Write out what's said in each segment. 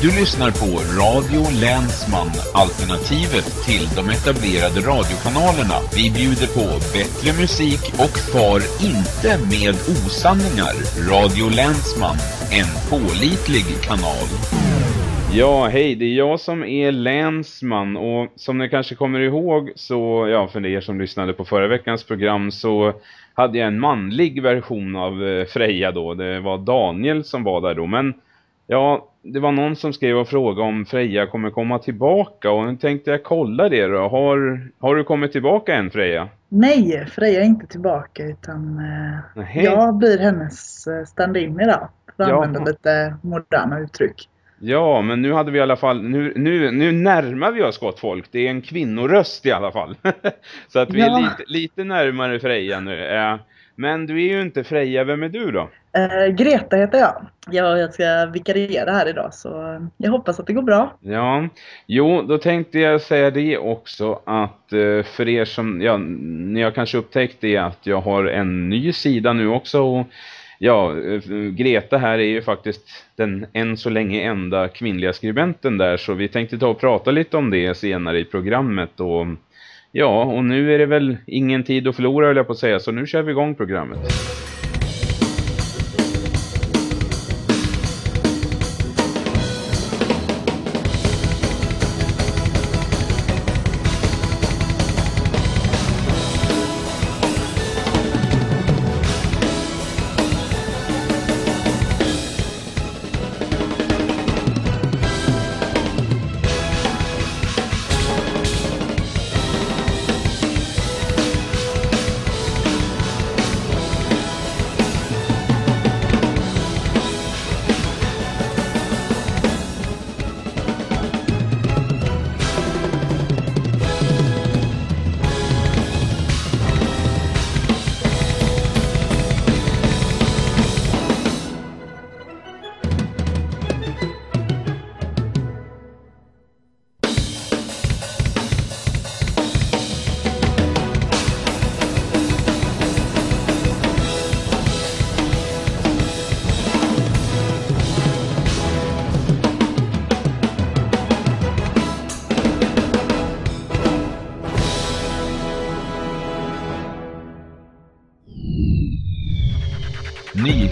Du lyssnar på Radio Länsman, alternativet till de etablerade radiokanalerna. Vi bjuder på bättre musik och far inte med osanningar. Radio Länsman, en pålitlig kanal. Ja, hej, det är jag som är länsman och som ni kanske kommer ihåg så, ja för er som lyssnade på förra veckans program så hade jag en manlig version av eh, Freja då. Det var Daniel som var där då, men ja, det var någon som skrev och frågade om Freja kommer komma tillbaka och nu tänkte jag kolla det då. Har, har du kommit tillbaka än Freja? Nej, Freja är inte tillbaka utan eh, Nej. jag blir hennes eh, stand-in idag. För att Jaha. använda lite moderna uttryck. Ja, men nu hade vi i alla fall, nu, nu, nu närmar vi oss gott folk. Det är en kvinnoröst i alla fall. Så att vi är Ja. lite, lite närmare Freja nu. Eh, Men du är ju inte Freja, vem är du då? Eh, Greta heter jag. jag. Jag ska vikariera här idag så jag hoppas att det går bra. Ja, jo, då tänkte jag säga det också att eh, för er som, ja, ni har kanske upptäckt det att jag har en ny sida nu också och ja, eh, Greta här är ju faktiskt den än så länge enda kvinnliga skribenten där så vi tänkte ta och prata lite om det senare i programmet och ja, och nu är det väl ingen tid att förlora höll jag på att säga så nu kör vi igång programmet.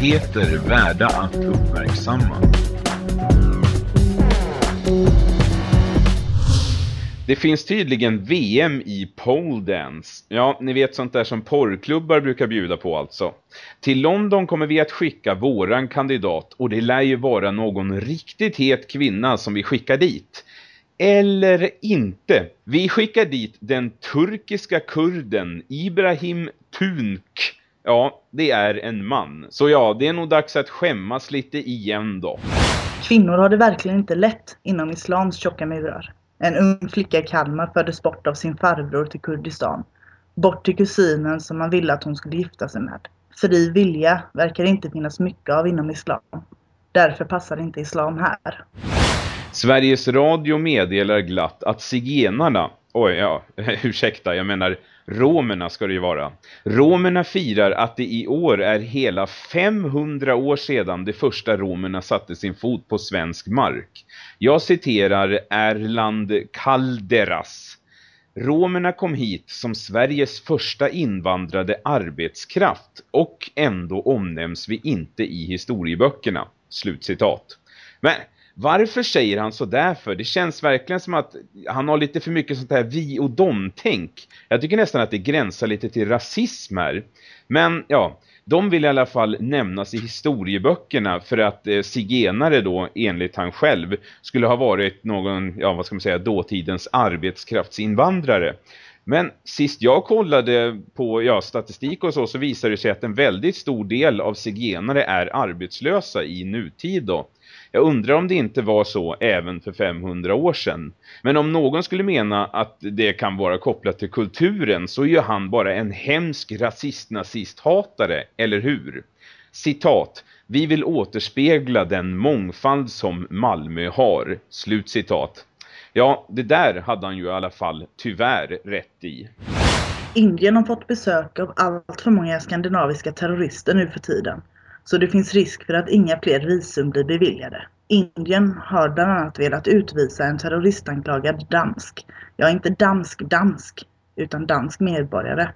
Nyheter värda att uppmärksamma. Det finns tydligen VM i pole dance. Ja, ni vet sånt där som porrklubbar brukar bjuda på alltså. Till London kommer vi att skicka våran kandidat och det lär ju vara någon riktigt het kvinna som vi skickar dit. Eller inte. Vi skickar dit den turkiska kurden Ibrahim Tunk. Ja, det är en man. Så ja, det är nog dags att skämmas lite igen då. Kvinnor har det verkligen inte lätt inom islams tjocka murar. En ung flicka i Kalmar föddes bort av sin farbror till Kurdistan. Bort till kusinen som man ville att hon skulle gifta sig med. Fri vilja verkar inte finnas mycket av inom islam. Därför passar inte islam här. Sveriges Radio meddelar glatt att zigenarna, oj ja, ursäkta, jag menar romerna ska det ju vara. Romerna firar att det i år är hela 500 år sedan de första romerna satte sin fot på svensk mark. Jag citerar Erland Calderas. Romerna kom hit som Sveriges första invandrade arbetskraft och ändå omnämns vi inte i historieböckerna. Slutcitat. Men varför säger han så därför? Det känns verkligen som att han har lite för mycket sånt här vi och dom-tänk. Jag tycker nästan att det gränsar lite till rasism här. Men ja, de vill i alla fall nämnas i historieböckerna för att eh, zigenare då, enligt han själv, skulle ha varit någon, ja vad ska man säga, dåtidens arbetskraftsinvandrare. Men sist jag kollade på ja, statistik och så så visade det sig att en väldigt stor del av zigenare är arbetslösa i nutid då. Jag undrar om det inte var så även för 500 år sedan. Men om någon skulle mena att det kan vara kopplat till kulturen så är ju han bara en hemsk rasist-nazist-hatare, eller hur? Citat. Vi vill återspegla den mångfald som Malmö har. Slutcitat. Ja, det där hade han ju i alla fall tyvärr rätt i. Indien har fått besök av allt för många skandinaviska terrorister nu för tiden. Så det finns risk för att inga fler visum blir beviljade. Indien har bland annat velat utvisa en terroristanklagad dansk. Ja, inte dansk-dansk, utan dansk medborgare.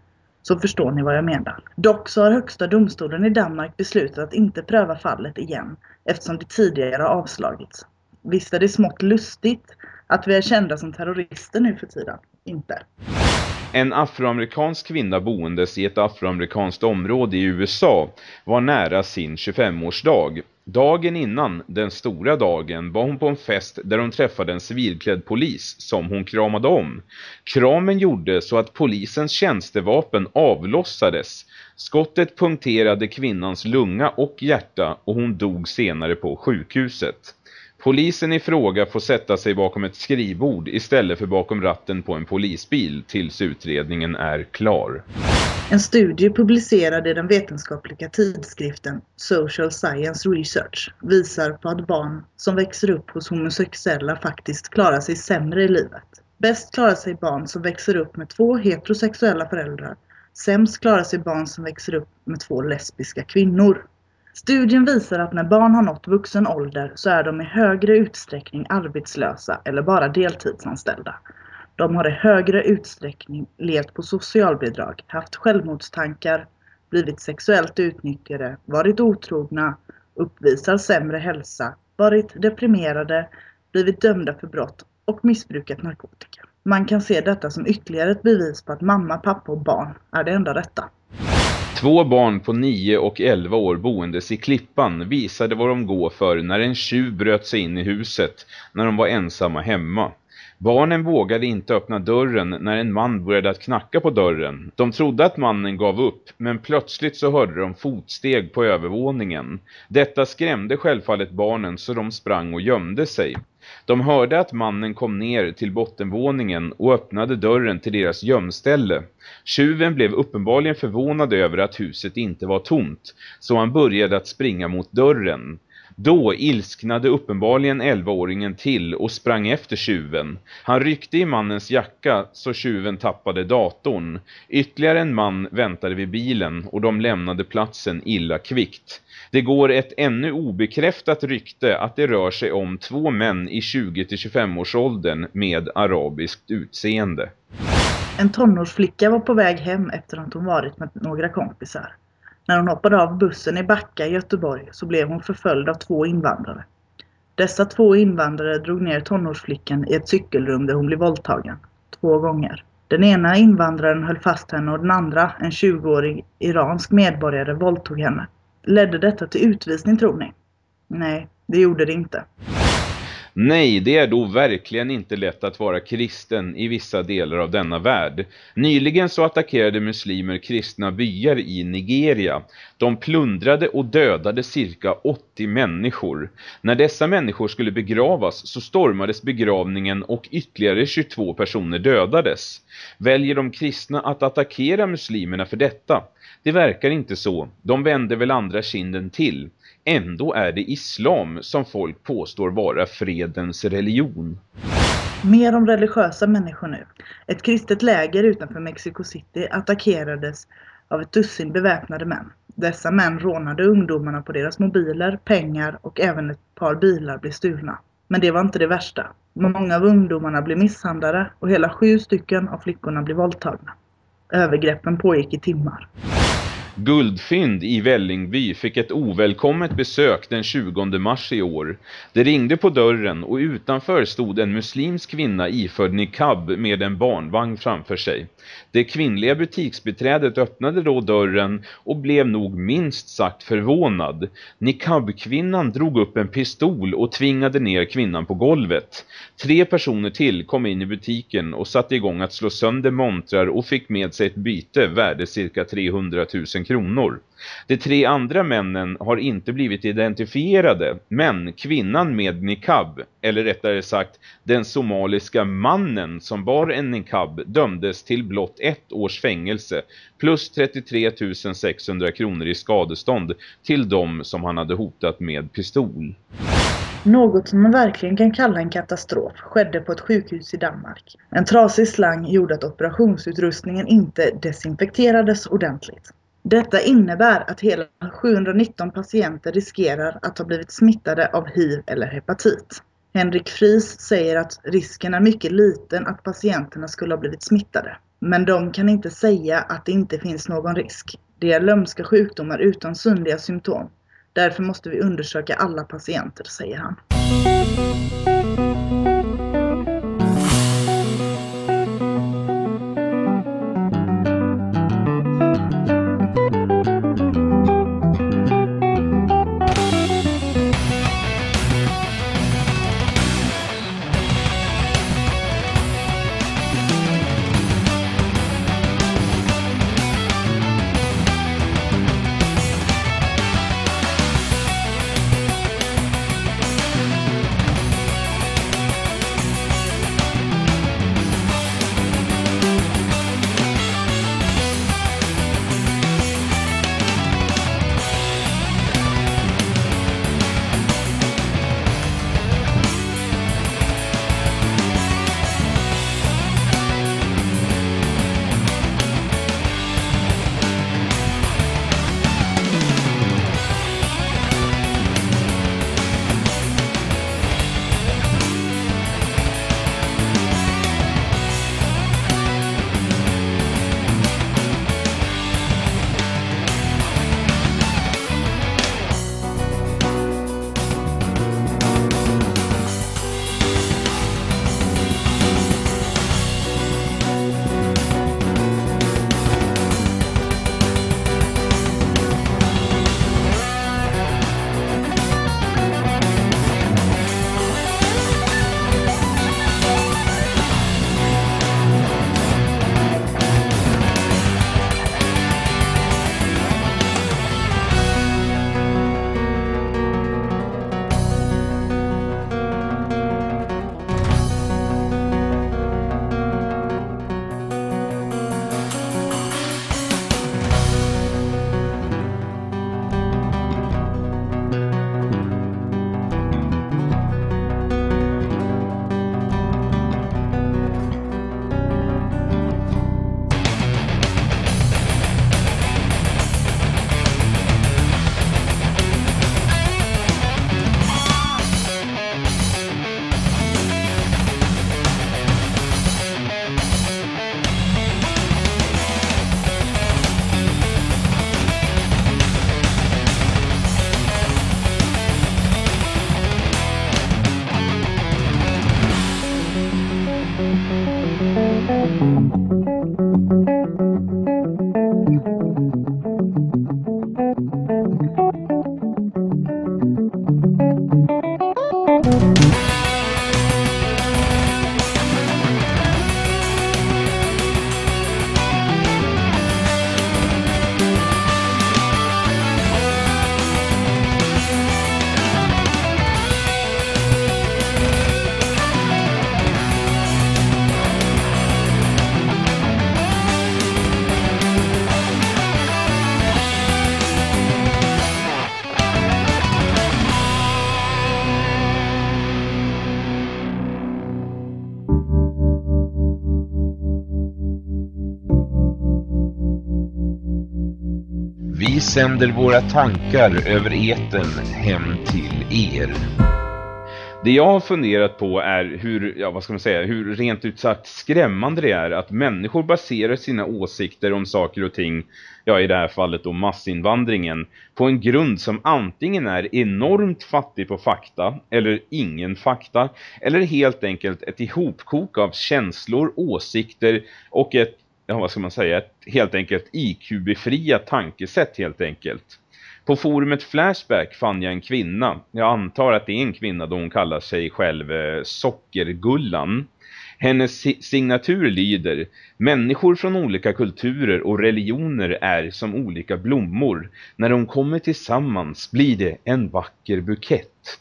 Så förstår ni vad jag menar. Dock så har Högsta domstolen i Danmark beslutat att inte pröva fallet igen eftersom det tidigare har avslagits. Visst är det smått lustigt att vi är kända som terrorister nu för tiden? Inte. En afroamerikansk kvinna boendes i ett afroamerikanskt område i USA var nära sin 25-årsdag. Dagen innan, den stora dagen, var hon på en fest där hon träffade en civilklädd polis som hon kramade om. Kramen gjorde så att polisens tjänstevapen avlossades. Skottet punkterade kvinnans lunga och hjärta och hon dog senare på sjukhuset. Polisen i fråga får sätta sig bakom ett skrivbord istället för bakom ratten på en polisbil tills utredningen är klar. En studie publicerad i den vetenskapliga tidskriften Social Science Research visar på att barn som växer upp hos homosexuella faktiskt klarar sig sämre i livet. Bäst klarar sig barn som växer upp med två heterosexuella föräldrar. Sämst klarar sig barn som växer upp med två lesbiska kvinnor. Studien visar att när barn har nått vuxen ålder så är de i högre utsträckning arbetslösa eller bara deltidsanställda. De har i högre utsträckning levt på socialbidrag, haft självmordstankar, blivit sexuellt utnyttjade, varit otrogna, uppvisar sämre hälsa, varit deprimerade, blivit dömda för brott och missbrukat narkotika. Man kan se detta som ytterligare ett bevis på att mamma, pappa och barn är det enda rätta. Två barn på 9 och 11 år boendes i Klippan visade vad de går för när en tjuv bröt sig in i huset när de var ensamma hemma. Barnen vågade inte öppna dörren när en man började att knacka på dörren. De trodde att mannen gav upp, men plötsligt så hörde de fotsteg på övervåningen. Detta skrämde självfallet barnen så de sprang och gömde sig. De hörde att mannen kom ner till bottenvåningen och öppnade dörren till deras gömställe. Tjuven blev uppenbarligen förvånad över att huset inte var tomt, så han började att springa mot dörren. Då ilsknade uppenbarligen 11-åringen till och sprang efter tjuven. Han ryckte i mannens jacka så tjuven tappade datorn. Ytterligare en man väntade vid bilen och de lämnade platsen illa kvickt. Det går ett ännu obekräftat rykte att det rör sig om två män i 20-25 års åldern med arabiskt utseende. En tonårsflicka var på väg hem efter att hon varit med några kompisar. När hon hoppade av bussen i Backa i Göteborg så blev hon förföljd av två invandrare. Dessa två invandrare drog ner tonårsflickan i ett cykelrum där hon blev våldtagen. Två gånger. Den ena invandraren höll fast henne och den andra, en 20-årig iransk medborgare, våldtog henne. Ledde detta till utvisning tror ni? Nej, det gjorde det inte. Nej, det är då verkligen inte lätt att vara kristen i vissa delar av denna värld. Nyligen så attackerade muslimer kristna byar i Nigeria. De plundrade och dödade cirka 80 människor. När dessa människor skulle begravas så stormades begravningen och ytterligare 22 personer dödades. Väljer de kristna att attackera muslimerna för detta? Det verkar inte så. De vänder väl andra kinden till. Ändå är det islam som folk påstår vara fredens religion. Mer om religiösa människor nu. Ett kristet läger utanför Mexico City attackerades av ett dussin beväpnade män. Dessa män rånade ungdomarna på deras mobiler, pengar och även ett par bilar blev stulna. Men det var inte det värsta. Många av ungdomarna blev misshandlade och hela sju stycken av flickorna blev våldtagna. Övergreppen pågick i timmar. Guldfynd i Vällingby fick ett ovälkommet besök den 20 mars i år. Det ringde på dörren och utanför stod en muslimsk kvinna iförd niqab med en barnvagn framför sig. Det kvinnliga butiksbeträdet öppnade då dörren och blev nog minst sagt förvånad. Niqab-kvinnan drog upp en pistol och tvingade ner kvinnan på golvet. Tre personer till kom in i butiken och satte igång att slå sönder montrar och fick med sig ett byte värde cirka 300 000 kronor. De tre andra männen har inte blivit identifierade, men kvinnan med niqab, eller rättare sagt den somaliska mannen som bar en niqab, dömdes till blott ett års fängelse plus 33 600 kronor i skadestånd till dem som han hade hotat med pistol. Något som man verkligen kan kalla en katastrof skedde på ett sjukhus i Danmark. En trasig slang gjorde att operationsutrustningen inte desinfekterades ordentligt. Detta innebär att hela 719 patienter riskerar att ha blivit smittade av hiv eller hepatit. Henrik Fries säger att risken är mycket liten att patienterna skulle ha blivit smittade. Men de kan inte säga att det inte finns någon risk. Det är lömska sjukdomar utan synliga symptom. Därför måste vi undersöka alla patienter, säger han. Sänder våra tankar över eten hem till er. Det jag har funderat på är hur, ja vad ska man säga, hur rent ut sagt skrämmande det är att människor baserar sina åsikter om saker och ting, ja i det här fallet då massinvandringen, på en grund som antingen är enormt fattig på fakta, eller ingen fakta, eller helt enkelt ett ihopkok av känslor, åsikter och ett ja vad ska man säga, ett helt enkelt IQ-befriat tankesätt helt enkelt. På forumet Flashback fann jag en kvinna, jag antar att det är en kvinna då hon kallar sig själv eh, Sockergullan. Hennes signatur lyder Människor från olika kulturer och religioner är som olika blommor. När de kommer tillsammans blir det en vacker bukett.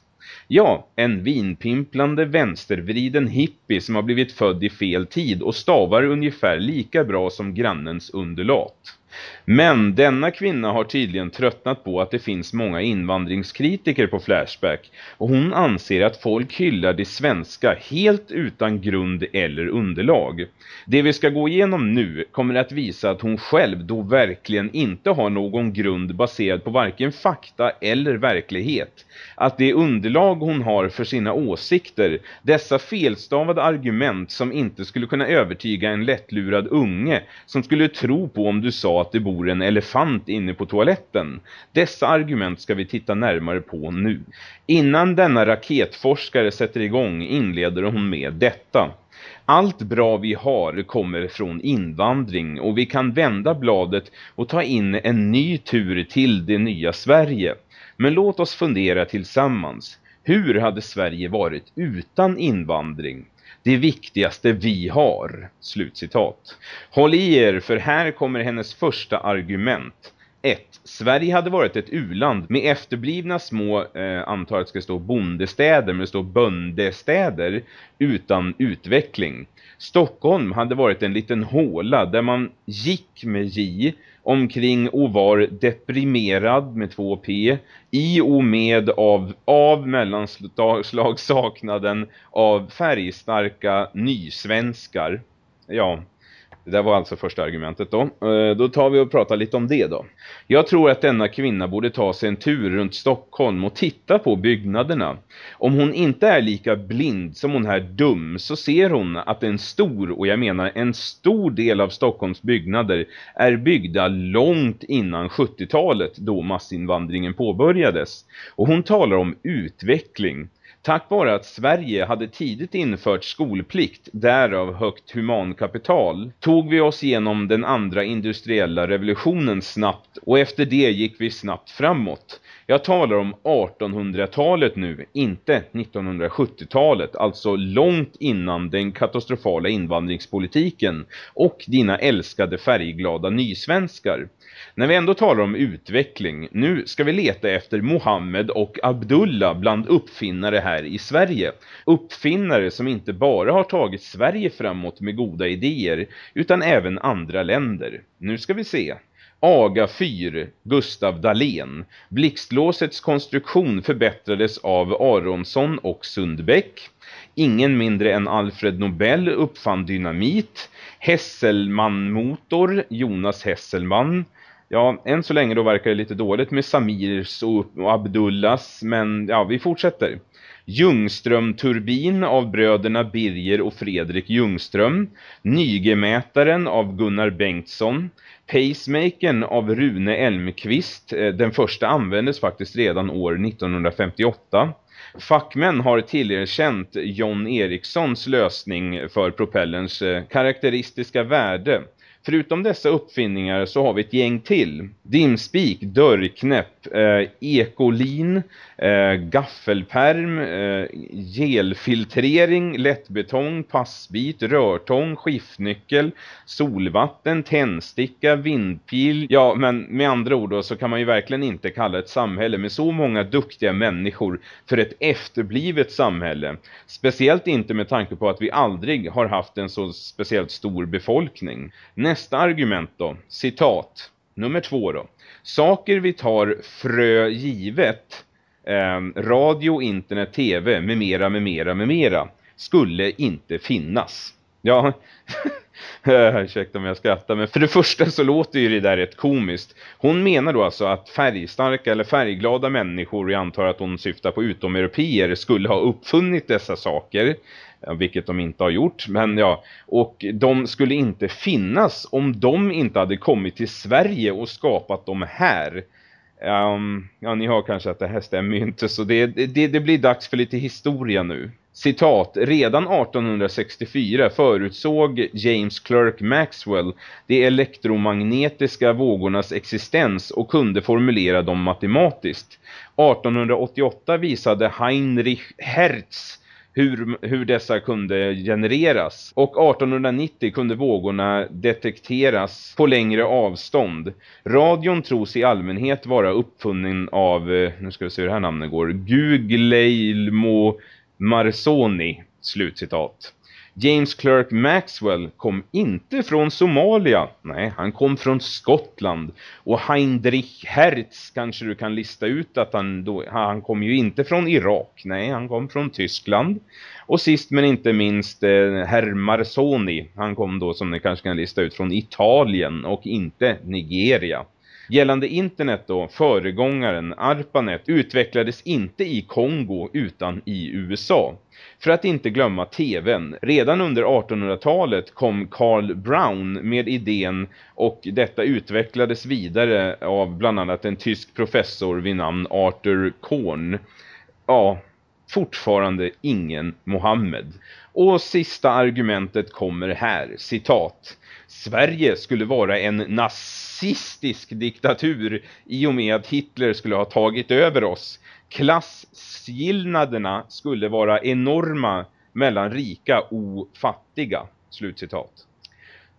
Ja, en vinpimplande vänstervriden hippie som har blivit född i fel tid och stavar ungefär lika bra som grannens underlat. Men denna kvinna har tydligen tröttnat på att det finns många invandringskritiker på Flashback och hon anser att folk hyllar det svenska helt utan grund eller underlag. Det vi ska gå igenom nu kommer att visa att hon själv då verkligen inte har någon grund baserad på varken fakta eller verklighet. Att det underlag hon har för sina åsikter, dessa felstavade argument som inte skulle kunna övertyga en lättlurad unge som skulle tro på om du sa att det bor en elefant inne på toaletten. Dessa argument ska vi titta närmare på nu. Innan denna raketforskare sätter igång inleder hon med detta. Allt bra vi har kommer från invandring och vi kan vända bladet och ta in en ny tur till det nya Sverige. Men låt oss fundera tillsammans. Hur hade Sverige varit utan invandring? Det viktigaste vi har. Slutcitat. Håll i er för här kommer hennes första argument. 1. Sverige hade varit ett uland med efterblivna små, eh, antar att det ska stå bondestäder, men det står böndestäder utan utveckling. Stockholm hade varit en liten håla där man gick med J omkring och var deprimerad med två P i och med av, av mellanslag saknaden av färgstarka nysvenskar. Ja, det där var alltså första argumentet då. Eh, då tar vi och pratar lite om det då. Jag tror att denna kvinna borde ta sig en tur runt Stockholm och titta på byggnaderna. Om hon inte är lika blind som hon är dum så ser hon att en stor, och jag menar en stor del av Stockholms byggnader är byggda långt innan 70-talet då massinvandringen påbörjades. Och hon talar om utveckling. Tack vare att Sverige hade tidigt infört skolplikt, därav högt humankapital, tog vi oss igenom den andra industriella revolutionen snabbt och efter det gick vi snabbt framåt. Jag talar om 1800-talet nu, inte 1970-talet, alltså långt innan den katastrofala invandringspolitiken och dina älskade färgglada nysvenskar. När vi ändå talar om utveckling, nu ska vi leta efter Mohammed och Abdullah bland uppfinnare här i Sverige. Uppfinnare som inte bara har tagit Sverige framåt med goda idéer, utan även andra länder. Nu ska vi se. Aga 4, Gustav Dalén. Blixtlåsets konstruktion förbättrades av Aronsson och Sundbäck. Ingen mindre än Alfred Nobel uppfann dynamit. Hesselman-motor, Jonas Hesselman. Ja, än så länge då verkar det lite dåligt med Samirs och Abdullas, men ja, vi fortsätter. Ljungström-turbin av bröderna Birger och Fredrik Ljungström. Nygemätaren av Gunnar Bengtsson. Pacemakern av Rune Elmqvist. Eh, den första användes faktiskt redan år 1958. Fackmän har tillerkänt John Erikssons lösning för propellens eh, karaktäristiska värde. Förutom dessa uppfinningar så har vi ett gäng till. Dimspik, dörrknäpp, eh, ekolin, eh, gaffelperm, eh, gelfiltrering, lättbetong, passbit, rörtång, skiftnyckel, solvatten, tändsticka, vindpil. Ja, men med andra ord då, så kan man ju verkligen inte kalla ett samhälle med så många duktiga människor för ett efterblivet samhälle. Speciellt inte med tanke på att vi aldrig har haft en så speciellt stor befolkning. Nästa argument då, citat. Nummer två då. Saker vi tar frö givet, eh, radio, internet, tv med mera, med mera, med mera, skulle inte finnas. Ja, ursäkta om jag skrattar, men för det första så låter ju det där rätt komiskt. Hon menar då alltså att färgstarka eller färgglada människor, jag antar att hon syftar på utomeuropeer, skulle ha uppfunnit dessa saker vilket de inte har gjort. Men ja, och de skulle inte finnas om de inte hade kommit till Sverige och skapat dem här. Um, ja, ni hör kanske att det här stämmer ju inte så det, det, det blir dags för lite historia nu. Citat, redan 1864 förutsåg James Clerk Maxwell de elektromagnetiska vågornas existens och kunde formulera dem matematiskt. 1888 visade Heinrich Hertz hur, hur dessa kunde genereras. Och 1890 kunde vågorna detekteras på längre avstånd. Radion tros i allmänhet vara uppfunnen av, eh, nu ska vi se hur det här namnet går, Guglielmo Marsoni Slutcitat. James Clerk Maxwell kom inte från Somalia. Nej, han kom från Skottland. Och Heinrich Hertz kanske du kan lista ut att han då, han kom ju inte från Irak. Nej, han kom från Tyskland. Och sist men inte minst eh, Herr Marsoni. Han kom då som ni kanske kan lista ut från Italien och inte Nigeria. Gällande internet då, föregångaren ARPANET utvecklades inte i Kongo utan i USA. För att inte glömma tvn. Redan under 1800-talet kom Carl Brown med idén och detta utvecklades vidare av bland annat en tysk professor vid namn Arthur Korn. Ja, fortfarande ingen Mohammed. Och sista argumentet kommer här, citat. Sverige skulle vara en nazistisk diktatur i och med att Hitler skulle ha tagit över oss. Klassskillnaderna skulle vara enorma mellan rika och fattiga. Slutcitat.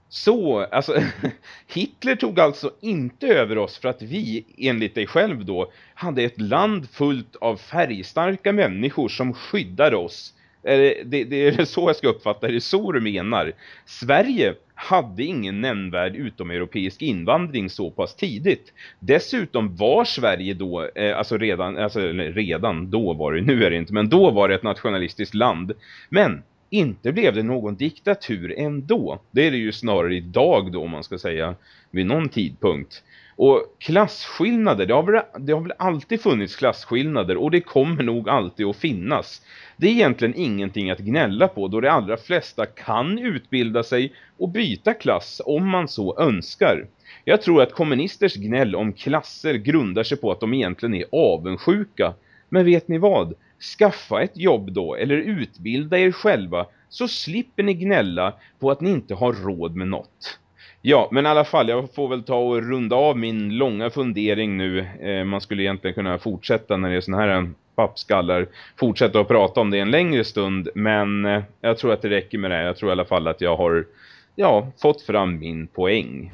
Så, alltså, Hitler tog alltså inte över oss för att vi, enligt dig själv då, hade ett land fullt av färgstarka människor som skyddade oss. Det, det, det är så jag ska uppfatta det, är så du menar. Sverige hade ingen nämnvärd utomeuropeisk invandring så pass tidigt. Dessutom var Sverige då, eh, alltså redan, alltså redan då var det, nu är det inte, men då var det ett nationalistiskt land. Men inte blev det någon diktatur ändå. Det är det ju snarare idag då om man ska säga vid någon tidpunkt. Och klasskillnader, det har, väl, det har väl alltid funnits klasskillnader och det kommer nog alltid att finnas. Det är egentligen ingenting att gnälla på då de allra flesta kan utbilda sig och byta klass om man så önskar. Jag tror att kommunisters gnäll om klasser grundar sig på att de egentligen är avundsjuka. Men vet ni vad? Skaffa ett jobb då eller utbilda er själva så slipper ni gnälla på att ni inte har råd med något. Ja, men i alla fall, jag får väl ta och runda av min långa fundering nu. Eh, man skulle egentligen kunna fortsätta när det är sån här eh, pappskallar. Fortsätta att prata om det en längre stund, men eh, jag tror att det räcker med det. Jag tror i alla fall att jag har ja, fått fram min poäng.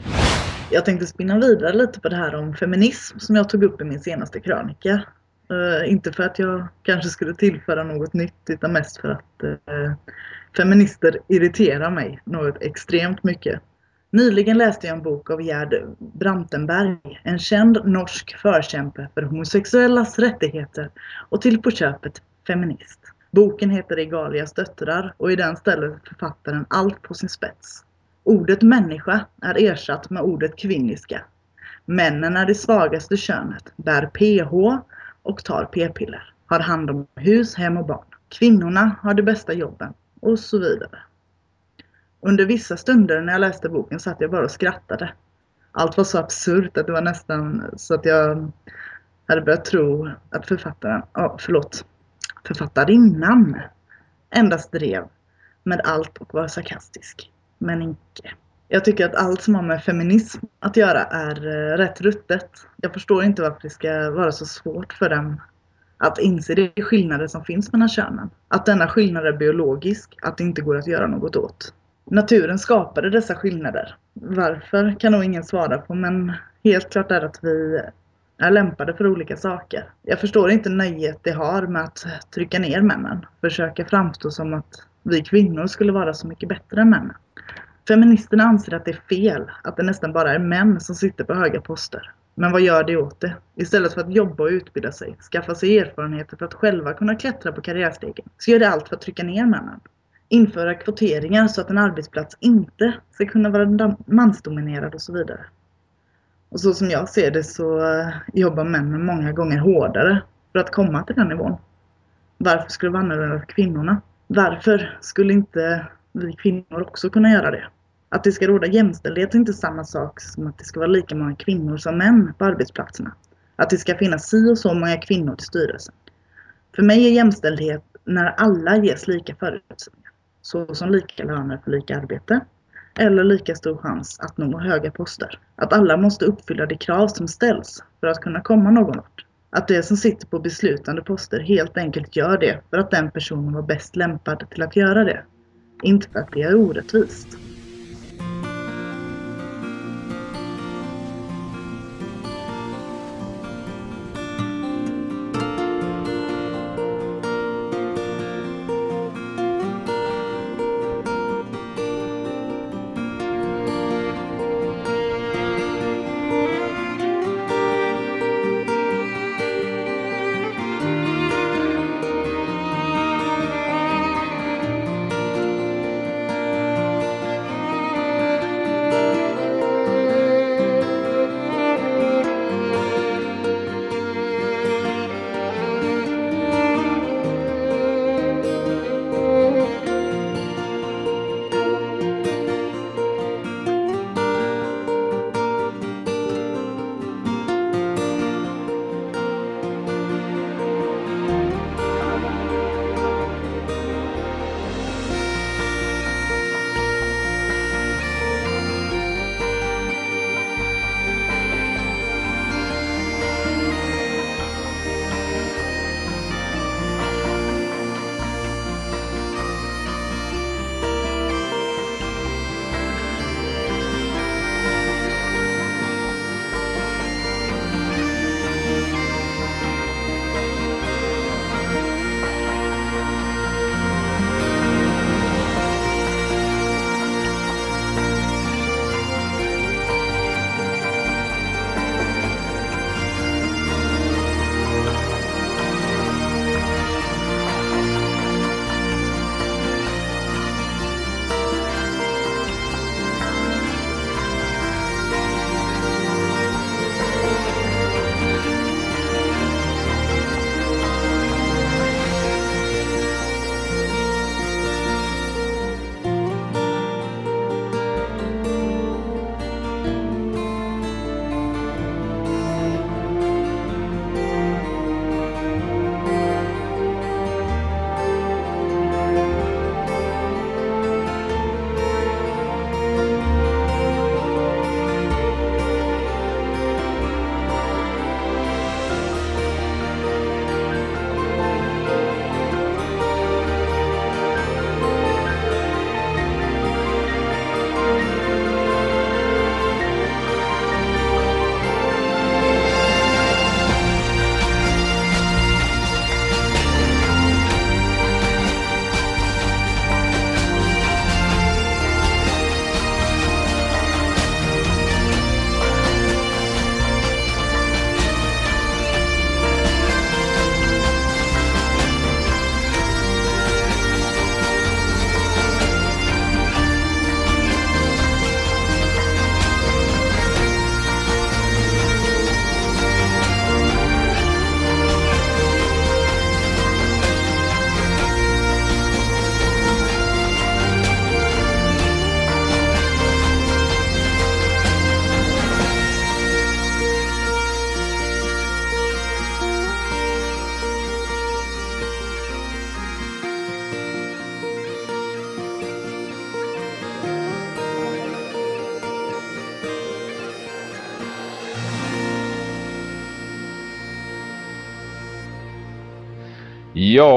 Jag tänkte spinna vidare lite på det här om feminism som jag tog upp i min senaste krönika. Uh, inte för att jag kanske skulle tillföra något nytt utan mest för att uh, feminister irriterar mig något extremt mycket. Nyligen läste jag en bok av Gerd Brantenberg, en känd norsk förkämpe för homosexuellas rättigheter och till på köpet feminist. Boken heter Egalias döttrar och i den ställer författaren allt på sin spets. Ordet människa är ersatt med ordet kvinniska. Männen är det svagaste könet, bär PH och tar p-piller, har hand om hus, hem och barn. Kvinnorna har de bästa jobben och så vidare. Under vissa stunder när jag läste boken satt jag bara och skrattade. Allt var så absurt att det var nästan så att jag hade börjat tro att författaren, ja förlåt, författarinnan endast drev med allt och var sarkastisk. Men inte. Jag tycker att allt som har med feminism att göra är eh, rätt ruttet. Jag förstår inte varför det ska vara så svårt för dem att inse de skillnader som finns mellan könen. Att denna skillnad är biologisk, att det inte går att göra något åt. Naturen skapade dessa skillnader. Varför kan nog ingen svara på men helt klart är att vi är lämpade för olika saker. Jag förstår inte nöjet det har med att trycka ner männen. Försöka framstå som att vi kvinnor skulle vara så mycket bättre än männen. Feministerna anser att det är fel, att det nästan bara är män som sitter på höga poster. Men vad gör det åt det? Istället för att jobba och utbilda sig, skaffa sig erfarenheter för att själva kunna klättra på karriärstegen, så gör det allt för att trycka ner männen införa kvoteringar så att en arbetsplats inte ska kunna vara mansdominerad och så vidare. Och så som jag ser det så eh, jobbar männen många gånger hårdare för att komma till den nivån. Varför skulle det vara annorlunda för kvinnorna? Varför skulle inte vi kvinnor också kunna göra det? Att det ska råda jämställdhet är inte samma sak som att det ska vara lika många kvinnor som män på arbetsplatserna. Att det ska finnas si och så många kvinnor till styrelsen. För mig är jämställdhet när alla ges lika förutsättningar såsom lika löner för lika arbete eller lika stor chans att nå höga poster. Att alla måste uppfylla de krav som ställs för att kunna komma någon vart. Att de som sitter på beslutande poster helt enkelt gör det för att den personen var bäst lämpad till att göra det. Inte för att det är orättvist.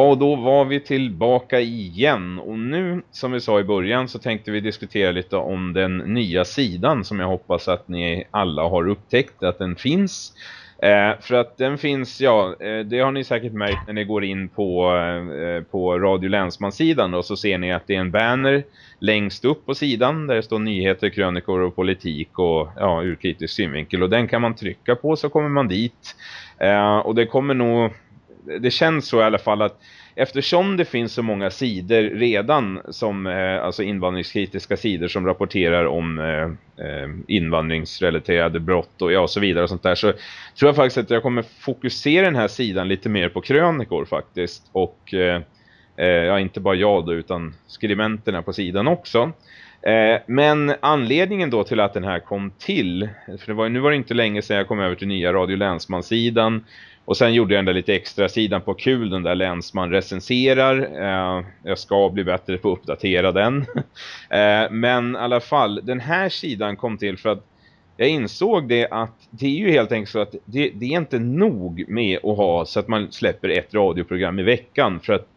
Ja, och då var vi tillbaka igen. Och nu, som vi sa i början, så tänkte vi diskutera lite om den nya sidan som jag hoppas att ni alla har upptäckt att den finns. Eh, för att den finns, ja, eh, det har ni säkert märkt när ni går in på, eh, på Radio Länsmansidan och så ser ni att det är en banner längst upp på sidan där det står nyheter, krönikor och politik och ja, urkritisk synvinkel. Och den kan man trycka på så kommer man dit. Eh, och det kommer nog det känns så i alla fall att eftersom det finns så många sidor redan som eh, alltså invandringskritiska sidor som rapporterar om eh, eh, invandringsrelaterade brott och ja, så vidare och sånt där så tror jag faktiskt att jag kommer fokusera den här sidan lite mer på krönikor faktiskt och eh, eh ja, inte bara jag då utan skribenterna på sidan också. Eh, men anledningen då till att den här kom till, för det var, nu var det inte länge sedan jag kom över till nya Radio Länsmansidan och sen gjorde jag den där lite extra sidan på kul, den där länsman recenserar. Eh, jag ska bli bättre på att uppdatera den. eh, men i alla fall, den här sidan kom till för att jag insåg det att det är ju helt enkelt så att det, det, är inte nog med att ha så att man släpper ett radioprogram i veckan. För att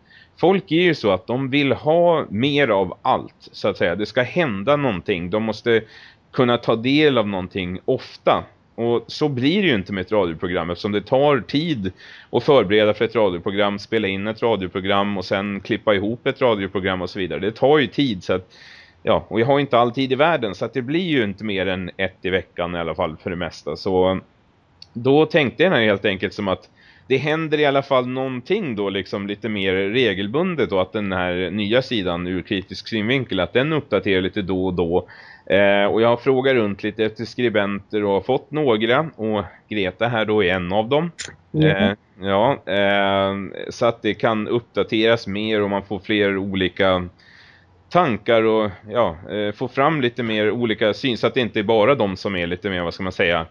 folk är ju så att de vill ha mer av allt så att säga. Det ska hända någonting. De måste kunna ta del av någonting ofta. Och så blir det ju inte med ett radioprogram eftersom det tar tid att förbereda för ett radioprogram, spela in ett radioprogram och sen klippa ihop ett radioprogram och så vidare. Det tar ju tid så att, ja, och jag har inte all tid i världen så att det blir ju inte mer än ett i veckan i alla fall för det mesta. Så då tänkte jag helt enkelt som att det händer i alla fall någonting då liksom lite mer regelbundet och att den här nya sidan ur kritisk synvinkel att den uppdaterar lite då och då Eh, och jag har frågat runt lite efter skribenter och har fått några. Och Greta här då är en av dem. Mm. Eh, ja, eh, så att det kan uppdateras mer och man får fler olika tankar och ja, eh, få fram lite mer olika syn. Så att det inte är bara de som är lite mer, vad ska man säga,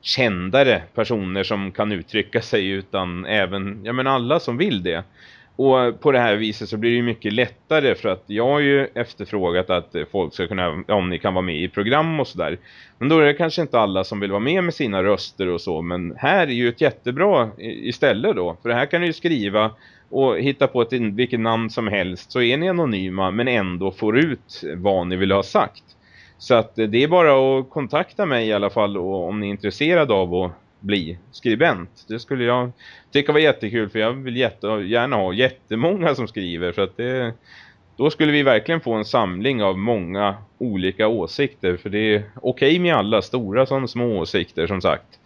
kändare personer som kan uttrycka sig utan även, ja men alla som vill det. Och på det här viset så blir det ju mycket lättare för att jag har ju efterfrågat att folk ska kunna, om ni kan vara med i program och sådär. Men då är det kanske inte alla som vill vara med med sina röster och så. Men här är ju ett jättebra istället då. För här kan ni ju skriva och hitta på ett, vilket namn som helst. Så är ni anonyma men ändå får ut vad ni vill ha sagt. Så att det är bara att kontakta mig i alla fall och om ni är intresserade av att bli skribent. Det skulle jag tycka var jättekul för jag vill jätte, gärna ha jättemånga som skriver för att det, då skulle vi verkligen få en samling av många olika åsikter för det är okej okay med alla stora som små åsikter som sagt.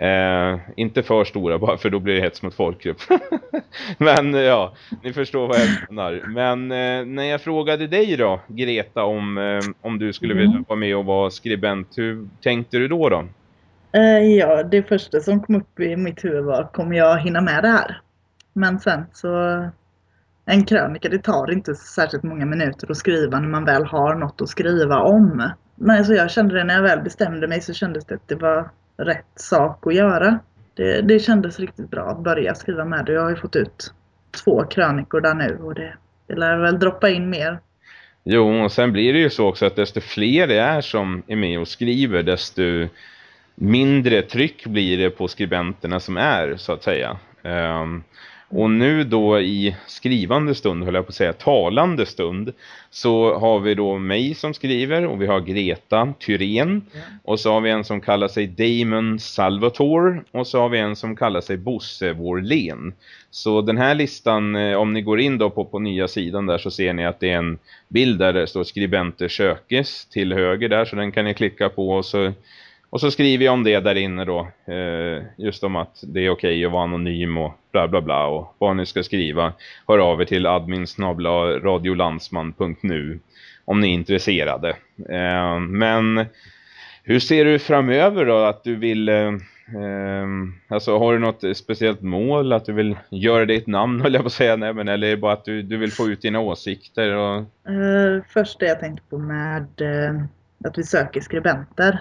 Eh, inte för stora bara för då blir det hets mot folkgrupp. Men ja, ni förstår vad jag menar. Men eh, när jag frågade dig då, Greta, om, eh, om du skulle vilja mm. vara med och vara skribent, hur tänkte du då då? Uh, ja, det första som kom upp i mitt huvud var, kommer jag hinna med det här? Men sen så, en krönika det tar inte särskilt många minuter att skriva när man väl har något att skriva om. Men så jag kände det när jag väl bestämde mig så kändes det att det var rätt sak att göra. Det, det kändes riktigt bra att börja skriva med det. Jag har ju fått ut två krönikor där nu och det, det lär väl droppa in mer. Jo, och sen blir det ju så också att desto fler det är som är med och skriver, desto mindre tryck blir det på skribenterna som är så att säga. Um, och nu då i skrivande stund, höll jag på att säga, talande stund, så har vi då mig som skriver och vi har Greta Tyrén och så har vi en som kallar sig Damon Salvatore och så har vi en som kallar sig Bosse Vårlen. Så den här listan, eh, om ni går in då på, på nya sidan där så ser ni att det är en bild där det står skribenter sökes till höger där så den kan ni klicka på och så och så skriver jag om det där inne då. Eh, just om att det är okej okay att vara anonym och bla bla bla. Och vad ni ska skriva. Hör av er till adminsnabla.radiolandsman.nu om ni är intresserade. Eh, men hur ser du framöver då att du vill... Eh, eh alltså har du något speciellt mål att du vill göra dig ett namn höll jag på att säga nej, men eller är det bara att du, du vill få ut dina åsikter och... Uh, först det jag tänkte på med uh, att vi söker skribenter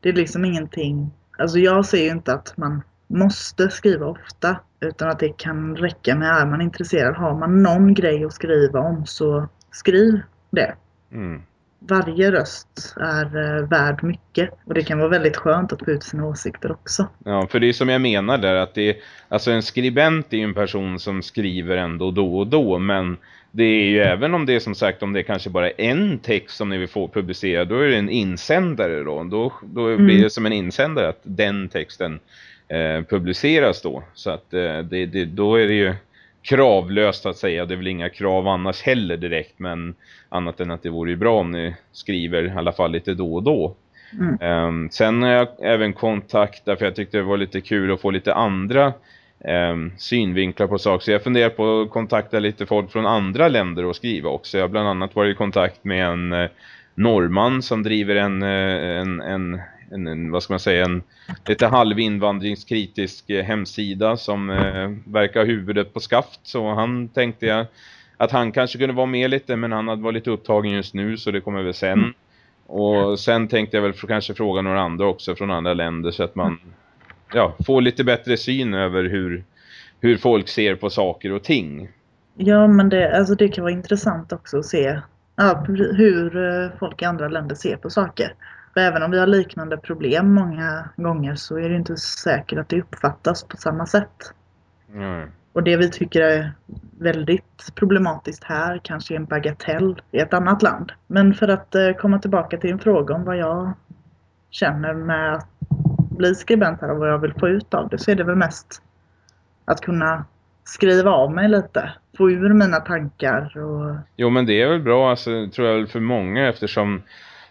det är liksom ingenting, alltså jag ser ju inte att man måste skriva ofta utan att det kan räcka med är man intresserad. Har man någon grej att skriva om så skriv det. Mm varje röst är eh, värd mycket. Och det kan vara väldigt skönt att få ut sina åsikter också. Ja, för det är som jag menar där att det är, alltså en skribent är ju en person som skriver ändå då och då, men det är ju även om det är som sagt om det är kanske bara en text som ni vill få publicerad, då är det en insändare då. Då, då blir det mm. som en insändare att den texten eh, publiceras då. Så att eh, det, det, då är det ju kravlöst att säga. Det är väl inga krav annars heller direkt. Men annat än att det vore ju bra om ni skriver i alla fall lite då och då. Mm. Um, sen har jag även kontaktat för jag tyckte det var lite kul att få lite andra um, synvinklar på saker. Så jag funderar på att kontakta lite folk från andra länder och skriva också. Jag har bland annat varit i kontakt med en uh, norrman som driver en, uh, en, en en, en, vad ska man säga, en lite halvinvandringskritisk eh, hemsida som eh, verkar huvudet på skaft. Så han tänkte jag att han kanske kunde vara med lite men han hade varit lite upptagen just nu så det kommer väl sen. Mm. Och sen tänkte jag väl för, kanske fråga några andra också från andra länder så att man ja, får lite bättre syn över hur, hur folk ser på saker och ting. Ja men det, alltså det kan vara intressant också att se ja, hur eh, folk i andra länder ser på saker. För även om vi har liknande problem många gånger så är det inte säkert att det uppfattas på samma sätt. Mm. Och det vi tycker är väldigt problematiskt här kanske är en bagatell i ett annat land. Men för att eh, komma tillbaka till din fråga om vad jag känner med att bli skribent här och vad jag vill få ut av det så är det väl mest att kunna skriva av mig lite. Få ur mina tankar. Och... Jo men det är väl bra alltså, tror jag för många eftersom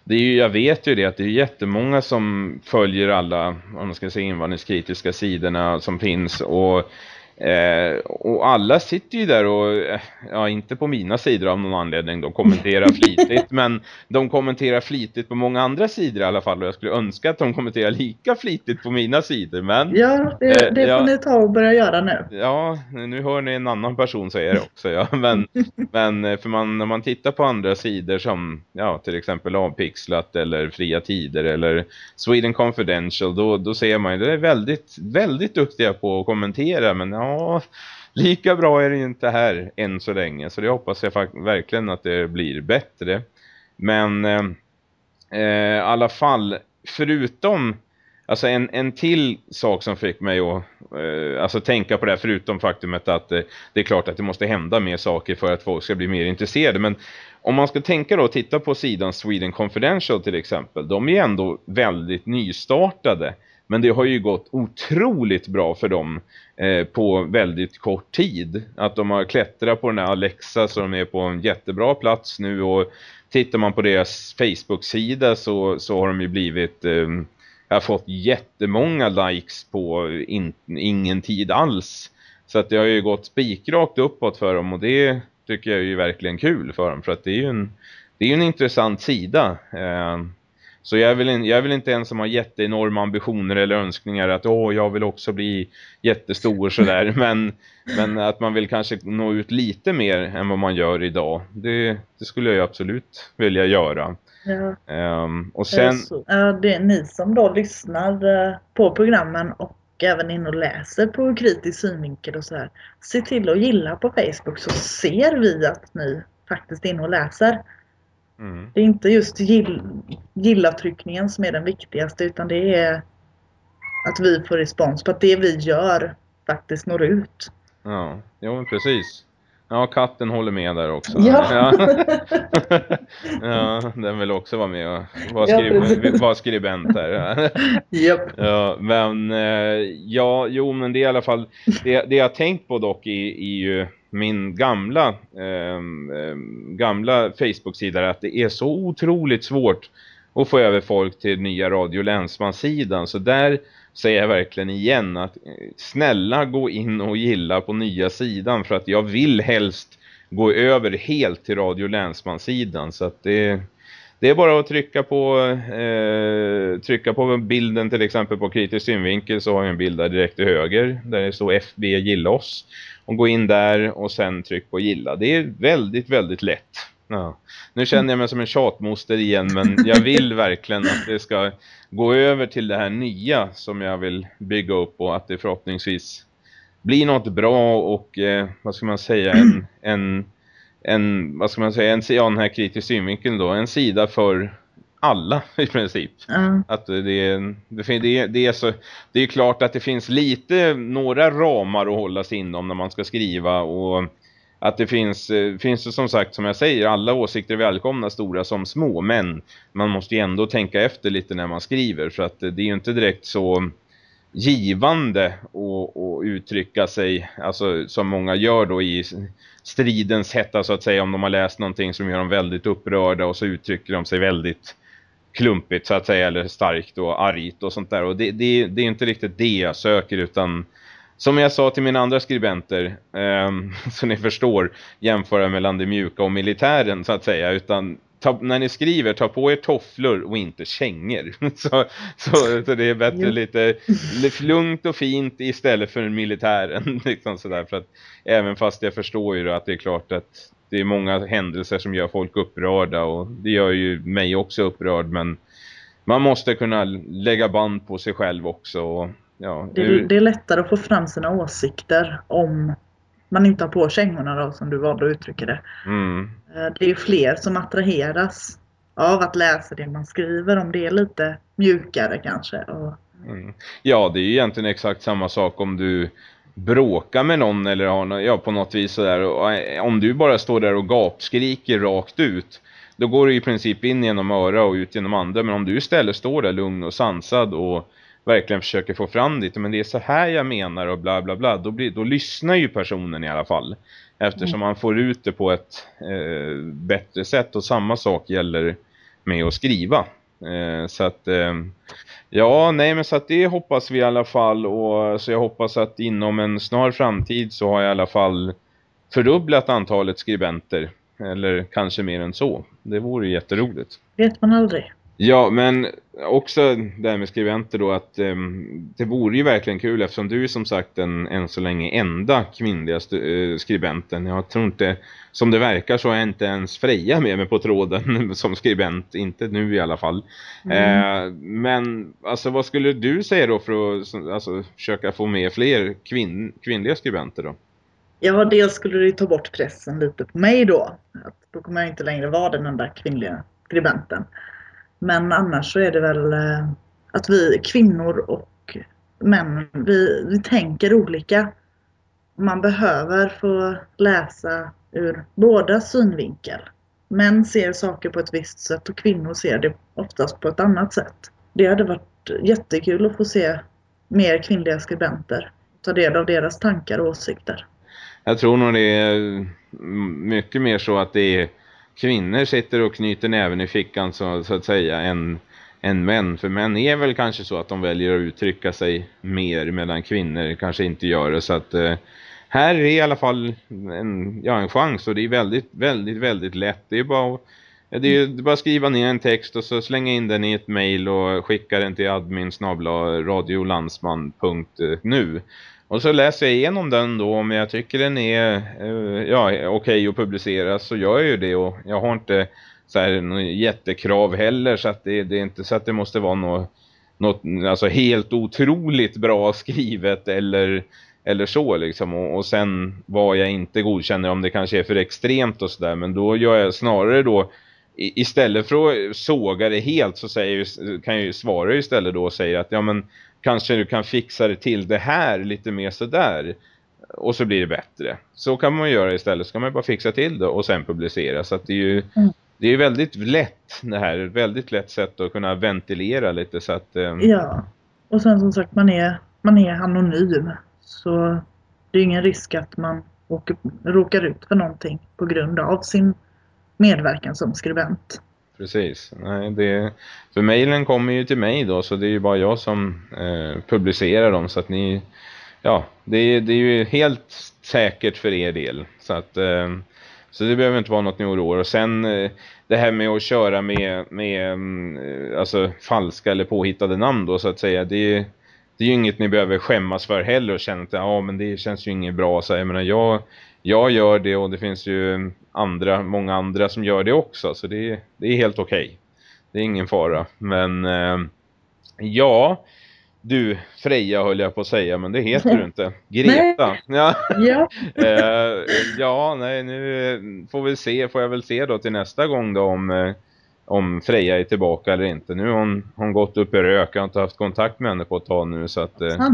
det är ju, jag vet ju det att det är jättemånga som följer alla om man ska säga invandringskritiska sidorna som finns. Och Eh, och alla sitter ju där och, eh, ja inte på mina sidor av någon anledning, de kommenterar flitigt, men de kommenterar flitigt på många andra sidor i alla fall. Och jag skulle önska att de kommenterar lika flitigt på mina sidor, men... Ja, det, det eh, får ja, ni ta och börja göra nu. Ja, nu hör ni en annan person säga det också, ja, men, men eh, för man, när man tittar på andra sidor som, ja, till exempel Avpixlat eller Fria Tider eller Sweden Confidential, då, då ser man ju, det är väldigt, väldigt duktiga på att kommentera, men ja, ja, lika bra är det inte här än så länge. Så det hoppas jag verkligen att det blir bättre. Men eh, eh, i alla fall, förutom Alltså en, en till sak som fick mig att eh, alltså tänka på det här, förutom faktumet att eh, det är klart att det måste hända mer saker för att folk ska bli mer intresserade. Men om man ska tänka då och titta på sidan Sweden Confidential till exempel, de är ändå väldigt nystartade. Men det har ju gått otroligt bra för dem eh, på väldigt kort tid. Att de har klättrat på den här Alexa så de är på en jättebra plats nu och tittar man på deras Facebook-sida så, så har de ju blivit... Eh, har fått jättemånga likes på in, ingen tid alls. Så att det har ju gått spikrakt uppåt för dem och det tycker jag är ju verkligen kul för dem. För att det är ju en, det är en intressant sida. Eh, så jag vill, jag vill inte ens som har jätteenorma ambitioner eller önskningar att åh, jag vill också bli jättestor sådär. men, men att man vill kanske nå ut lite mer än vad man gör idag. Det, det skulle jag absolut vilja göra. Ja. Um, och sen... Ja, det är ni som då lyssnar eh, på programmen och även in och läser på kritisk synvinkel och så här. Se till att gilla på Facebook så ser vi att ni faktiskt är inne och läser. Mm. Det är inte just gill, gilla-tryckningen som är den viktigaste utan det är att vi får respons på att det vi gör faktiskt når ut. Ja, jo, precis. Ja, katten håller med där också. Ja, ja. ja den vill också vara med och vara, skrib ja, vara skribent här. yep. ja, men eh, ja, jo, men det är i alla fall det, det jag tänkt på dock i, i min gamla eh, gamla Facebook-sida att det är så otroligt svårt att få över folk till nya Radio Länsman-sidan. Så där säger jag verkligen igen att eh, snälla gå in och gilla på nya sidan för att jag vill helst gå över helt till Radio Länsman-sidan. Så att det, det är bara att trycka på eh, trycka på bilden till exempel på kritisk synvinkel så har jag en bild där direkt till höger där det står FB gilla oss och gå in där och sen tryck på gilla. Det är väldigt, väldigt lätt. Ja. Nu känner jag mig som en tjatmoster igen men jag vill verkligen att det ska gå över till det här nya som jag vill bygga upp och att det förhoppningsvis blir något bra och eh, vad ska man säga en, en en, vad ska man säga, en, ja, den här kritisk synvinkeln då, en sida för alla i princip. Mm. Att det, det, det, det, är så, det är klart att det finns lite, några ramar att hålla sig inom när man ska skriva och att det finns, eh, finns det som sagt som jag säger, alla åsikter är välkomna, stora som små, men man måste ju ändå tänka efter lite när man skriver för att det är ju inte direkt så givande att uttrycka sig, alltså som många gör då i stridens hetta så att säga, om de har läst någonting som gör dem väldigt upprörda och så uttrycker de sig väldigt klumpigt så att säga, eller starkt och argt och sånt där. Och det, det, det är inte riktigt det jag söker utan som jag sa till mina andra skribenter, eh, så ni förstår, jämföra mellan det mjuka och militären så att säga, utan ta, när ni skriver, ta på er tofflor och inte kängor. så, så, så, det är bättre lite, lite lugnt och fint istället för militären. liksom sådär, för att, även fast jag förstår ju att det är klart att det är många händelser som gör folk upprörda och det gör ju mig också upprörd men man måste kunna lägga band på sig själv också. Och, ja, det, det är lättare att få fram sina åsikter om man inte har på kängorna då, som du valde att uttrycka det. Mm. Eh, det är fler som attraheras av att läsa det man skriver om det är lite mjukare kanske. Och... Mm. Ja, det är ju egentligen exakt samma sak om du bråkar med någon eller har ja, på något vis sådär. Eh, om du bara står där och gapskriker rakt ut då går du i princip in genom öra och ut genom andra. Men om du istället står där lugn och sansad och verkligen försöker få fram det. Men det är så här jag menar och bla bla bla. Då, blir, då lyssnar ju personen i alla fall. Eftersom mm. man får ut det på ett eh, bättre sätt. Och samma sak gäller med att skriva. Eh, så att... Eh, ja, nej men så att det hoppas vi i alla fall. Och så jag hoppas att inom en snar framtid så har jag i alla fall fördubblat antalet skribenter. Eller kanske mer än så. Det vore jätteroligt. Vet man aldrig. Ja, men också det här med skribenter då att um, det vore ju verkligen kul eftersom du är som sagt den än så länge enda kvinnliga uh, skribenten. Jag tror inte, som det verkar så är inte ens Freja med mig på tråden som skribent, inte nu i alla fall. Mm. Uh, men alltså vad skulle du säga då för att alltså, försöka få med fler kvinn kvinnliga skribenter då? Ja, dels skulle det ta bort pressen lite på mig då. Att då kommer jag inte längre vara den enda kvinnliga skribenten. Men annars så är det väl eh, att vi kvinnor och män, vi, vi tänker olika. Man behöver få läsa ur båda synvinkel. Män ser saker på ett visst sätt och kvinnor ser det oftast på ett annat sätt. Det hade varit jättekul att få se mer kvinnliga skribenter. Ta del av deras tankar och åsikter. Jag tror nog det är mycket mer så att det är kvinnor sitter och knyter näven i fickan så, så att säga än, än män. För män är väl kanske så att de väljer att uttrycka sig mer medan kvinnor kanske inte gör det. Så att eh, här är i alla fall en, ja, en chans och det är väldigt, väldigt, väldigt lätt. Det är bara det är, bara att skriva ner en text och så slänga in den i ett mail och skicka den till admin radiolandsman.nu. Och så läser jag igenom den då om jag tycker den är eh, ja, okej okay att publicera så gör jag ju det. Och jag har inte så här något jättekrav heller så att det, det är inte så att det måste vara något, något alltså helt otroligt bra skrivet eller, eller så liksom. Och, och sen vad jag inte godkänner om det kanske är för extremt och sådär men då gör jag snarare då istället för att såga det helt så säger, kan jag ju svara istället då och säga att ja men kanske du kan fixa det till det här lite mer sådär och så blir det bättre. Så kan man göra istället, så kan man bara fixa till det och sen publicera. Så det är ju mm. det är väldigt lätt det här, ett väldigt lätt sätt att kunna ventilera lite så att... Um... Ja, och sen som sagt man är, man är anonym så det är ingen risk att man åker, råkar ut för någonting på grund av sin medverkan som skribent. Precis. Nej, det, för mejlen kommer ju till mig då så det är ju bara jag som eh, publicerar dem. Så att ni ja, det, det är ju helt säkert för er del. Så att eh, så det behöver inte vara något ni oroar. Och sen eh, det här med att köra med med mm, eh, alltså falska eller påhittade namn då så att säga det det är ju inget ni behöver skämmas för heller och känna att ja men det känns ju inget bra. Så jag menar jag jag gör det och det finns ju andra, många andra som gör det också. Så det, är, det är helt okej. Okay. Det är ingen fara. Men eh, ja, du, Freja höll jag på att säga, men det heter du inte. Greta. Ja. Ja. Eh, ja, nej, nu får vi se, får jag väl se då till nästa gång då om, eh, om Freja är tillbaka eller inte. Nu har hon, hon gått upp i rök, jag har inte haft kontakt med henne på ett tag nu så att eh,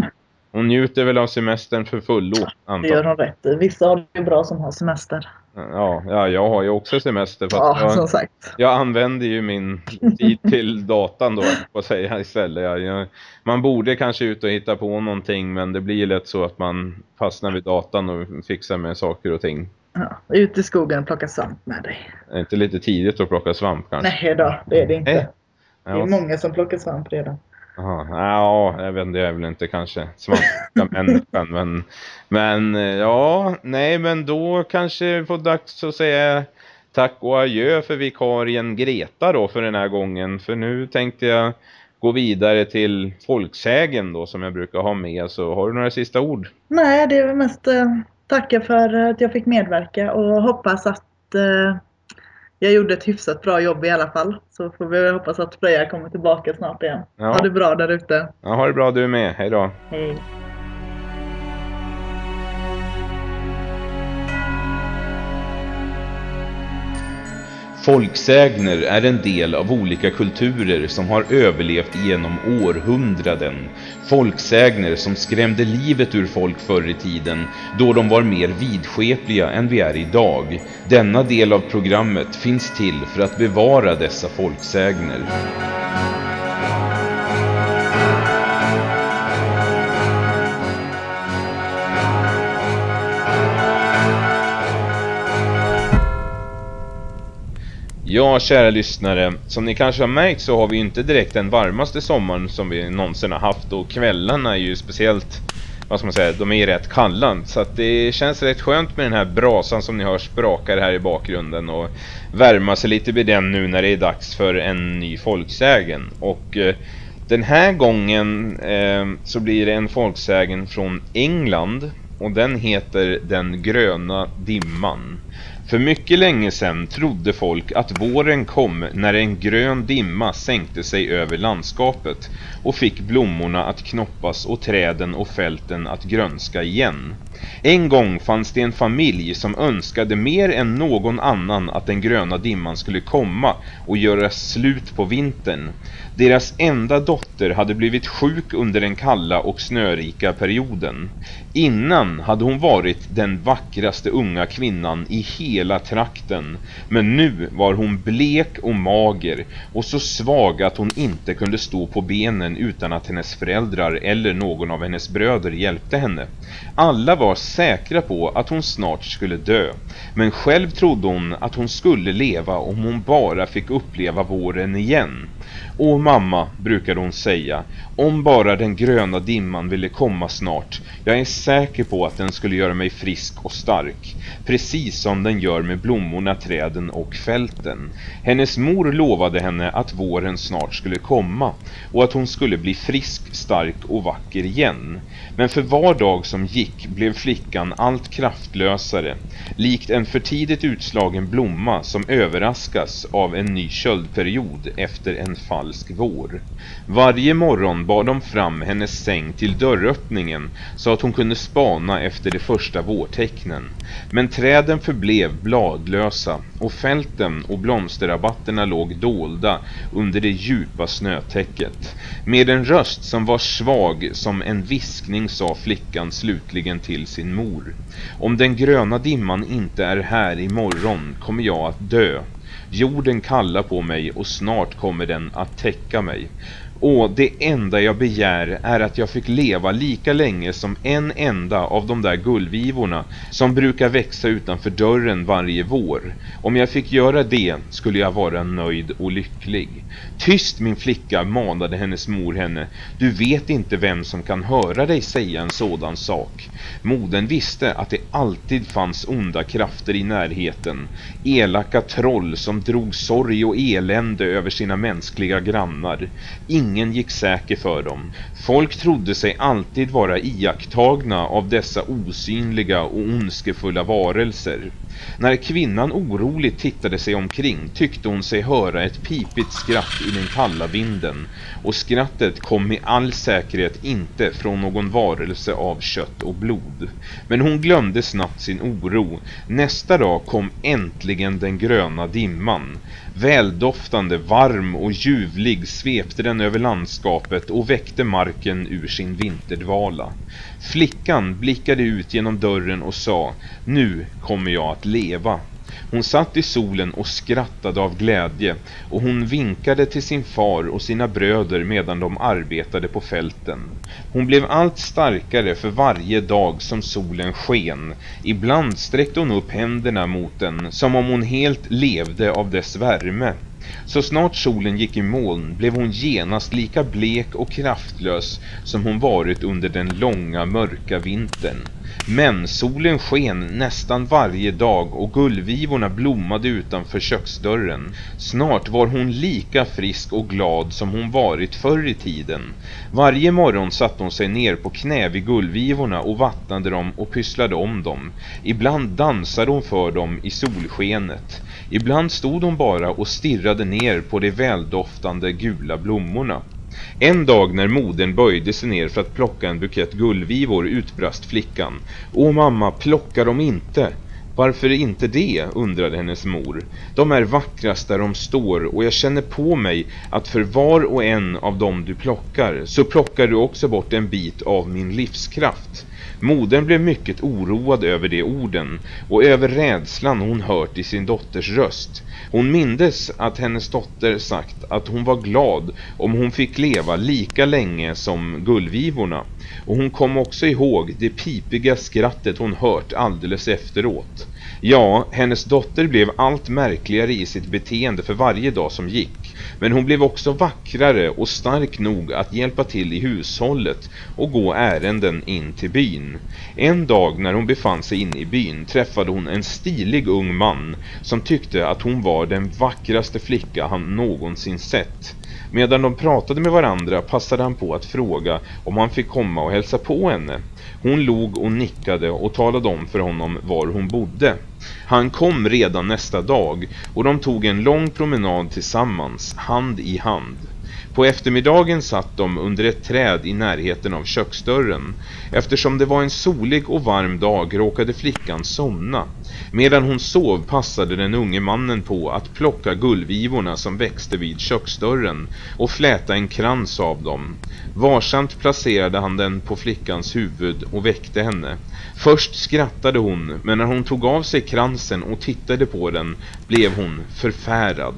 hon njuter väl av semestern för fullo, det antar gör jag. hon rätt. Vissa har det bra som har semester. Ja, ja, jag har ju också semester fast Ja, jag, som sagt. jag använder ju min tid till datan då, på att säga istället. Jag, jag, man borde kanske ut och hitta på någonting men det blir ju lätt så att man fastnar vid datan och fixar med saker och ting. Ja, ut i skogen och plocka svamp med dig. Är inte lite tidigt att plocka svamp kanske? Nej då, det är det inte. Nej. Det är många som plockar svamp redan aha. ja, jag vet inte, jag är väl inte kanske svarta människan men, men ja, nej men då kanske vi får dags att säga tack och adjö för vikarien Greta då för den här gången. För nu tänkte jag gå vidare till folksägen då som jag brukar ha med. Så har du några sista ord? Nej, det är väl mest eh, tacka för att jag fick medverka och hoppas att eh, jag gjorde ett hyfsat bra jobb i alla fall. Så får vi hoppas att Freja kommer tillbaka snart igen. Ja. Ha det bra där ute. Ja, ha det bra du med. Hej då. Hej. Folksägner är en del av olika kulturer som har överlevt genom århundraden. Folksägner som skrämde livet ur folk förr i tiden då de var mer vidskepliga än vi är idag. Denna del av programmet finns till för att bevara dessa folksägner. Ja, kära lyssnare. Som ni kanske har märkt så har vi inte direkt den varmaste sommaren som vi någonsin har haft. Och kvällarna är ju speciellt, vad ska man säga, de är ju rätt kalla. Så att det känns rätt skönt med den här brasan som ni hör sprakar här i bakgrunden. Och värma sig lite vid den nu när det är dags för en ny folksägen. Och eh, den här gången eh, så blir det en folksägen från England. Och den heter Den gröna dimman. För mycket länge sedan trodde folk att våren kom när en grön dimma sänkte sig över landskapet och fick blommorna att knoppas och träden och fälten att grönska igen. En gång fanns det en familj som önskade mer än någon annan att den gröna dimman skulle komma och göra slut på vintern. Deras enda dotter hade blivit sjuk under den kalla och snörika perioden. Innan hade hon varit den vackraste unga kvinnan i hela trakten. Men nu var hon blek och mager och så svag att hon inte kunde stå på benen utan att hennes föräldrar eller någon av hennes bröder hjälpte henne. Alla var säkra på att hon snart skulle dö. Men själv trodde hon att hon skulle leva om hon bara fick uppleva våren igen. Åh mamma, brukade hon säga, om bara den gröna dimman ville komma snart. Jag är säker på att den skulle göra mig frisk och stark. Precis som den gör med blommorna, träden och fälten. Hennes mor lovade henne att våren snart skulle komma och att hon skulle bli frisk, stark och vacker igen. Men för var dag som gick blev flickan allt kraftlösare, likt en för tidigt utslagen blomma som överraskas av en ny köldperiod efter en falsk vår. Varje morgon bar de fram hennes säng till dörröppningen så att hon kunde spana efter de första vårtecknen. Men träden förblev bladlösa och fälten och blomsterrabatterna låg dolda under det djupa snötäcket. Med en röst som var svag som en viskning sa flickan slutligen till sin mor. Om den gröna dimman inte är här imorgon kommer jag att dö. Jorden kallar på mig och snart kommer den att täcka mig. Och det enda jag begär är att jag fick leva lika länge som en enda av de där gullvivorna som brukar växa utanför dörren varje vår. Om jag fick göra det skulle jag vara nöjd och lycklig. Tyst min flicka, manade hennes mor henne. Du vet inte vem som kan höra dig säga en sådan sak. Moden visste att det alltid fanns onda krafter i närheten. Elaka troll som drog sorg och elände över sina mänskliga grannar. Ingen Ingen gick säker för dem. Folk trodde sig alltid vara iakttagna av dessa osynliga och ondskefulla varelser. När kvinnan oroligt tittade sig omkring tyckte hon sig höra ett pipigt skratt i den kalla vinden och skrattet kom med all säkerhet inte från någon varelse av kött och blod. Men hon glömde snabbt sin oro. Nästa dag kom äntligen den gröna dimman. Väldoftande, varm och ljuvlig svepte den över landskapet och väckte marken ur sin vinterdvala. Flickan blickade ut genom dörren och sa, nu kommer jag att leva. Hon satt i solen och skrattade av glädje och hon vinkade till sin far och sina bröder medan de arbetade på fälten. Hon blev allt starkare för varje dag som solen sken. Ibland sträckte hon upp händerna mot den som om hon helt levde av dess värme. Så snart solen gick i moln blev hon genast lika blek och kraftlös som hon varit under den långa mörka vintern. Men solen sken nästan varje dag och gullvivorna blommade utanför köksdörren. Snart var hon lika frisk och glad som hon varit förr i tiden. Varje morgon satte hon sig ner på knä vid gullvivorna och vattnade dem och pysslade om dem. Ibland dansade hon för dem i solskenet. Ibland stod hon bara och stirrade ner på de väldoftande gula blommorna. En dag när modern böjde sig ner för att plocka en bukett gullvivor utbrast flickan. Åh mamma, plocka dem inte! Varför inte det? undrade hennes mor. De är vackrast där de står och jag känner på mig att för var och en av dem du plockar så plockar du också bort en bit av min livskraft. Modern blev mycket oroad över de orden och över rädslan hon hört i sin dotters röst. Hon mindes att hennes dotter sagt att hon var glad om hon fick leva lika länge som gullvivorna. Och hon kom också ihåg det pipiga skrattet hon hört alldeles efteråt. Ja, hennes dotter blev allt märkligare i sitt beteende för varje dag som gick. Men hon blev också vackrare och stark nog att hjälpa till i hushållet och gå ärenden in till byn. En dag när hon befann sig inne i byn träffade hon en stilig ung man som tyckte att hon var den vackraste flicka han någonsin sett. Medan de pratade med varandra passade han på att fråga om han fick komma och hälsa på henne. Hon log och nickade och talade om för honom var hon bodde. Han kom redan nästa dag och de tog en lång promenad tillsammans, hand i hand. På eftermiddagen satt de under ett träd i närheten av köksdörren. Eftersom det var en solig och varm dag råkade flickan somna. Medan hon sov passade den unge mannen på att plocka gullvivorna som växte vid köksdörren och fläta en krans av dem. Varsamt placerade han den på flickans huvud och väckte henne. Först skrattade hon, men när hon tog av sig kransen och tittade på den blev hon förfärad.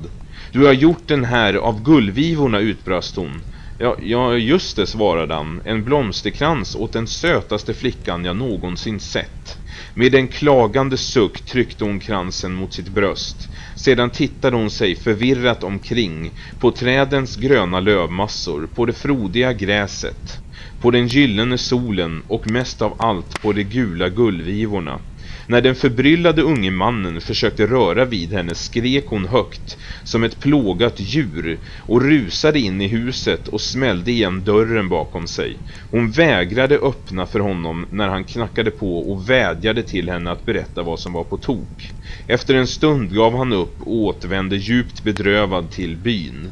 Du har gjort den här av gullvivorna, utbrast hon. Ja, ja, just det, svarade han. En blomsterkrans åt den sötaste flickan jag någonsin sett. Med en klagande suck tryckte hon kransen mot sitt bröst. Sedan tittade hon sig förvirrat omkring på trädens gröna lövmassor, på det frodiga gräset, på den gyllene solen och mest av allt på de gula gullvivorna. När den förbryllade unge mannen försökte röra vid henne skrek hon högt som ett plågat djur och rusade in i huset och smällde igen dörren bakom sig. Hon vägrade öppna för honom när han knackade på och vädjade till henne att berätta vad som var på tok. Efter en stund gav han upp och återvände djupt bedrövad till byn.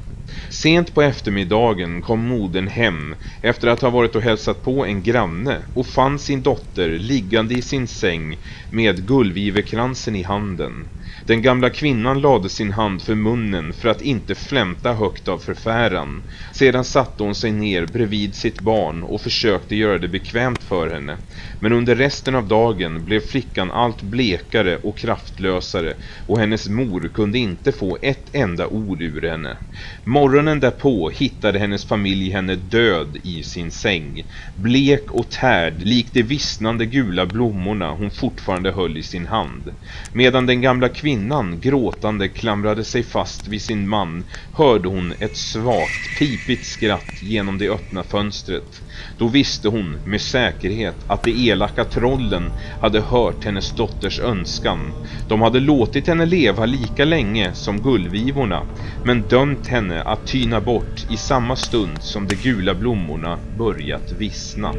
Sent på eftermiddagen kom modern hem efter att ha varit och hälsat på en granne och fann sin dotter liggande i sin säng med gullvivekransen i handen. Den gamla kvinnan lade sin hand för munnen för att inte flämta högt av förfäran. Sedan satte hon sig ner bredvid sitt barn och försökte göra det bekvämt för henne. Men under resten av dagen blev flickan allt blekare och kraftlösare och hennes mor kunde inte få ett enda ord ur henne. Morgonen därpå hittade hennes familj henne död i sin säng. Blek och tärd, likt de vissnande gula blommorna hon fortfarande höll i sin hand. Medan den gamla kvinnan gråtande klamrade sig fast vid sin man hörde hon ett svagt, pipigt skratt genom det öppna fönstret. Då visste hon med säkerhet att de elaka trollen hade hört hennes dotters önskan. De hade låtit henne leva lika länge som gullvivorna, men dömt henne att tyna bort i samma stund som de gula blommorna börjat vissna.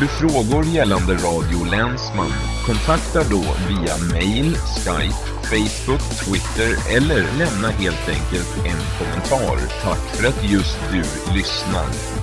Du frågor gällande Radio Länsman? Kontakta då via mail, Skype, Facebook, Twitter eller lämna helt enkelt en kommentar. Tack för att just du lyssnar.